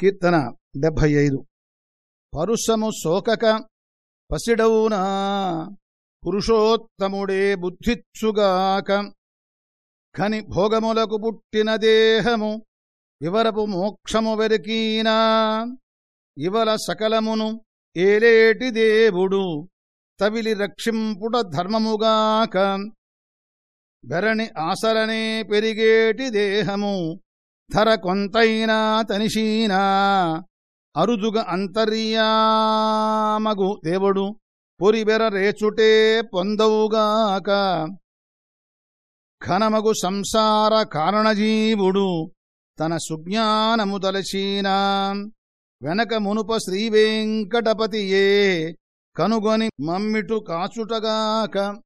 కీర్తన డెబ్భై ఐదు పరుషము సోకక పసిడవునా పురుషోత్తముడే బుద్ధిచ్చుగాక. కని భోగములకు పుట్టిన దేహము వివరపు మోక్షము వెరికీనా. ఇవల సకలమును ఏలేటి దేవుడు తవిలి రక్షింపుట ధర్మముగాక. బెరని ఆసలనే పెరిగేటి దేహము ధర కొంతైనా తనిషీనా అరుదుగ అంతర్యామగు దేవుడు పొరిబెర రేచుటే పొందవుగాక. ఘనమగు సంసార కారణజీవుడు తన సుజ్ఞానము తలచీనా. వెనక మునుప శ్రీవేంకటపతియే కనుగొని మమ్మిటు కాచుటగాక.